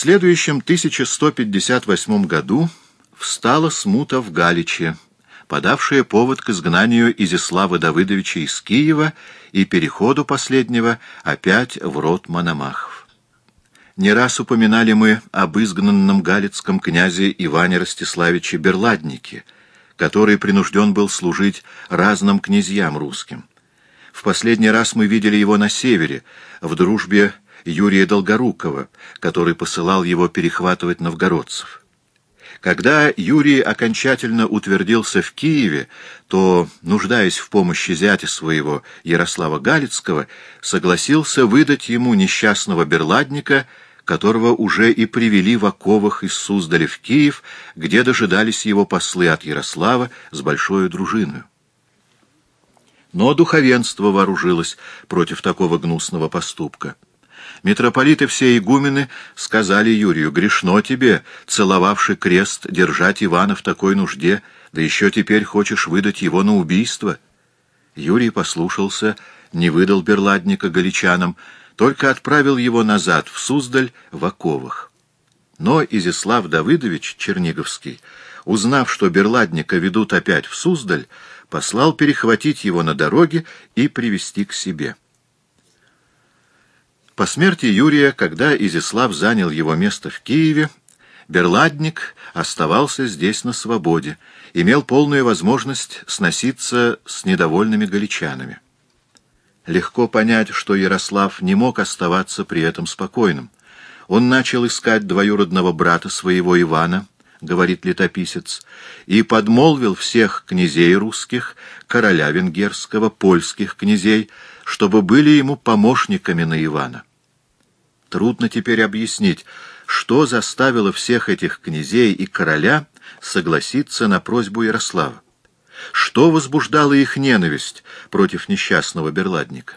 следующем 1158 году встала смута в Галиче, подавшая повод к изгнанию Изяслава Давыдовича из Киева и переходу последнего опять в род Мономахов. Не раз упоминали мы об изгнанном галицком князе Иване Ростиславиче Берладнике, который принужден был служить разным князьям русским. В последний раз мы видели его на севере, в дружбе Юрия Долгорукова, который посылал его перехватывать новгородцев. Когда Юрий окончательно утвердился в Киеве, то, нуждаясь в помощи зятя своего Ярослава Галицкого, согласился выдать ему несчастного берладника, которого уже и привели в оковах из Суздаля в Киев, где дожидались его послы от Ярослава с большой дружиной. Но духовенство вооружилось против такого гнусного поступка. Митрополиты все игумены сказали Юрию, грешно тебе, целовавший крест, держать Ивана в такой нужде, да еще теперь хочешь выдать его на убийство. Юрий послушался, не выдал берладника галичанам, только отправил его назад, в Суздаль, в оковах. Но Изяслав Давыдович Черниговский, узнав, что берладника ведут опять в Суздаль, послал перехватить его на дороге и привести к себе. По смерти Юрия, когда Изяслав занял его место в Киеве, Берладник оставался здесь на свободе, имел полную возможность сноситься с недовольными галичанами. Легко понять, что Ярослав не мог оставаться при этом спокойным. Он начал искать двоюродного брата своего Ивана, говорит летописец, и подмолвил всех князей русских, короля венгерского, польских князей, чтобы были ему помощниками на Ивана. Трудно теперь объяснить, что заставило всех этих князей и короля согласиться на просьбу Ярослава. Что возбуждало их ненависть против несчастного берладника?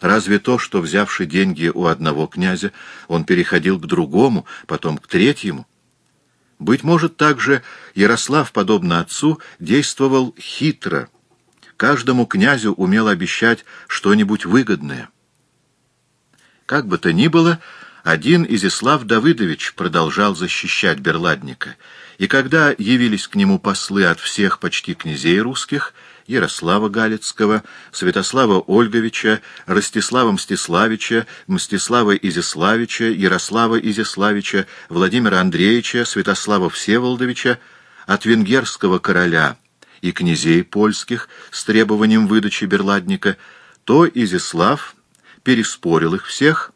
Разве то, что, взявши деньги у одного князя, он переходил к другому, потом к третьему? Быть может, также Ярослав, подобно отцу, действовал хитро. Каждому князю умел обещать что-нибудь выгодное. Как бы то ни было, один Изяслав Давыдович продолжал защищать Берладника, и когда явились к нему послы от всех почти князей русских, Ярослава Галицкого, Святослава Ольговича, Ростислава Мстиславича, Мстислава Изяславича, Ярослава Изяславича, Владимира Андреевича, Святослава Всеволодовича, от венгерского короля и князей польских с требованием выдачи Берладника, то Изяслав переспорил их всех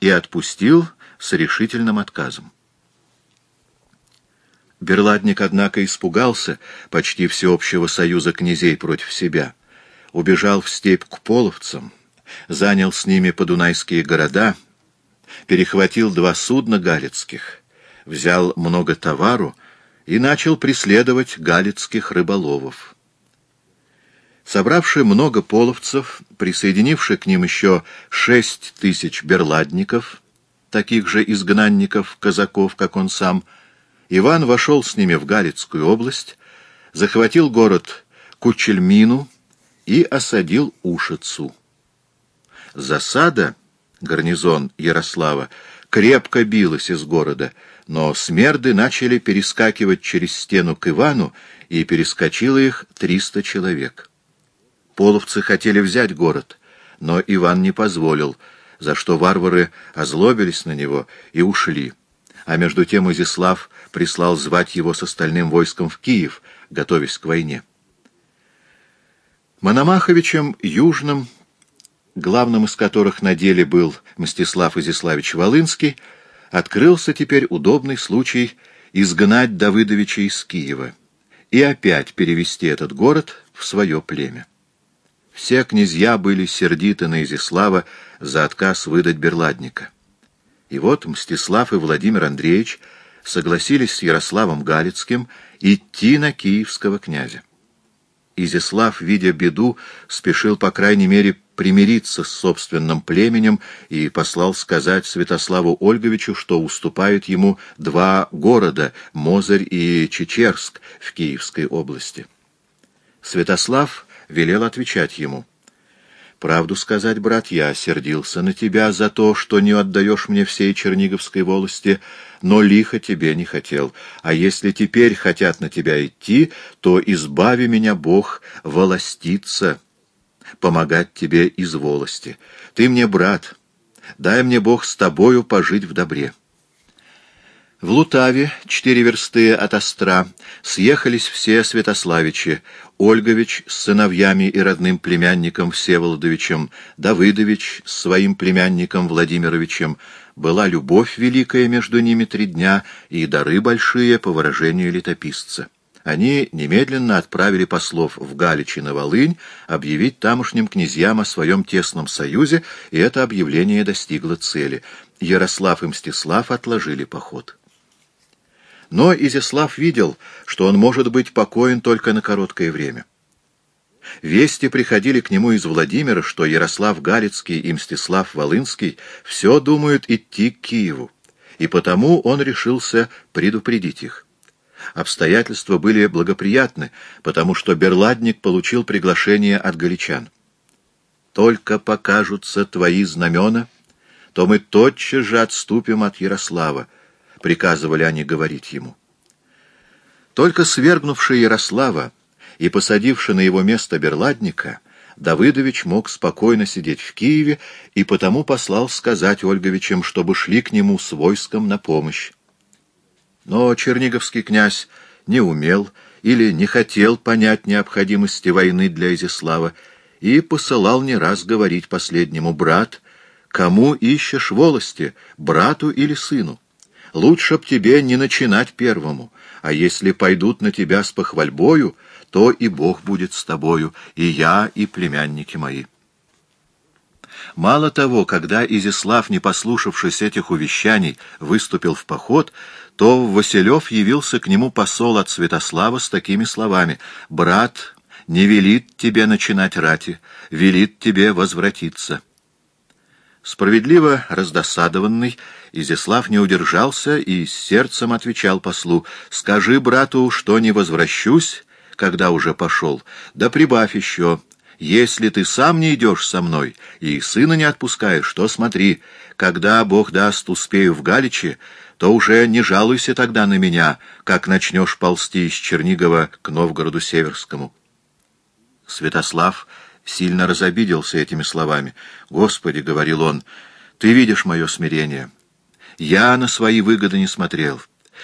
и отпустил с решительным отказом. Берладник, однако, испугался почти всеобщего союза князей против себя, убежал в степь к половцам, занял с ними подунайские города, перехватил два судна галицких, взял много товару и начал преследовать галицких рыболовов. Собравший много половцев, присоединивший к ним еще шесть тысяч берладников, таких же изгнанников, казаков, как он сам, Иван вошел с ними в Галицкую область, захватил город Кучельмину и осадил Ушицу. Засада, гарнизон Ярослава, крепко билась из города, но смерды начали перескакивать через стену к Ивану, и перескочило их триста человек. Половцы хотели взять город, но Иван не позволил, за что варвары озлобились на него и ушли. А между тем Изяслав прислал звать его с остальным войском в Киев, готовясь к войне. Мономаховичем Южным, главным из которых на деле был Мстислав Изяславич Волынский, открылся теперь удобный случай изгнать Давыдовича из Киева и опять перевести этот город в свое племя. Все князья были сердиты на Изяслава за отказ выдать Берладника. И вот Мстислав и Владимир Андреевич согласились с Ярославом Галицким идти на киевского князя. Изяслав, видя беду, спешил, по крайней мере, примириться с собственным племенем и послал сказать Святославу Ольговичу, что уступают ему два города — Мозырь и Чечерск в Киевской области. Святослав велел отвечать ему. Правду сказать, брат, я сердился на тебя за то, что не отдаешь мне всей Черниговской волости, но лихо тебе не хотел. А если теперь хотят на тебя идти, то избави меня, Бог, волоститься, помогать тебе из волости. Ты мне брат, дай мне Бог с тобою пожить в добре. В Лутаве, четыре версты от Остра, съехались все святославичи, Ольгович с сыновьями и родным племянником Всеволодовичем, Давыдович с своим племянником Владимировичем. Была любовь великая между ними три дня и дары большие, по выражению летописца. Они немедленно отправили послов в Галичи на Волынь объявить тамошним князьям о своем тесном союзе, и это объявление достигло цели. Ярослав и Мстислав отложили поход. Но Изяслав видел, что он может быть покоен только на короткое время. Вести приходили к нему из Владимира, что Ярослав Галицкий и Мстислав Волынский все думают идти к Киеву, и потому он решился предупредить их. Обстоятельства были благоприятны, потому что Берладник получил приглашение от галичан. «Только покажутся твои знамена, то мы тотчас же отступим от Ярослава», приказывали они говорить ему. Только свергнувший Ярослава и посадивший на его место Берладника, Давыдович мог спокойно сидеть в Киеве и потому послал сказать Ольговичам, чтобы шли к нему с войском на помощь. Но черниговский князь не умел или не хотел понять необходимости войны для Изяслава и посылал не раз говорить последнему «брат», кому ищешь волости, брату или сыну? Лучше б тебе не начинать первому, а если пойдут на тебя с похвальбою, то и Бог будет с тобою, и я, и племянники мои. Мало того, когда Изяслав, не послушавшись этих увещаний, выступил в поход, то в Василев явился к нему посол от Святослава с такими словами «Брат не велит тебе начинать рати, велит тебе возвратиться». Справедливо раздосадованный, Изяслав не удержался и с сердцем отвечал послу, «Скажи брату, что не возвращусь, когда уже пошел, да прибавь еще, если ты сам не идешь со мной и сына не отпускаешь, то смотри, когда Бог даст успею в Галиче, то уже не жалуйся тогда на меня, как начнешь ползти из Чернигова к Новгороду Северскому». Святослав сильно разобиделся этими словами. «Господи», — говорил он, — «ты видишь мое смирение. Я на свои выгоды не смотрел.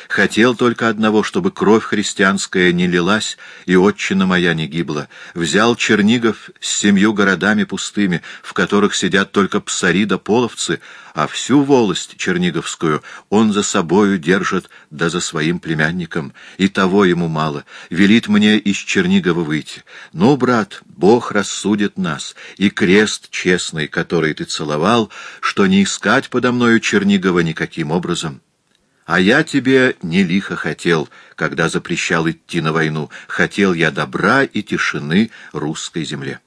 Хотел только одного, чтобы кровь христианская не лилась и отчина моя не гибла. Взял Чернигов с семью городами пустыми, в которых сидят только псари да половцы, а всю волость черниговскую он за собою держит да за своим племянником. И того ему мало. Велит мне из Чернигова выйти. Ну, брат, Бог рассудит нас, и крест честный, который ты целовал, что не искать подо мною Чернигова никаким образом». А я тебе не лихо хотел, когда запрещал идти на войну. Хотел я добра и тишины русской земле.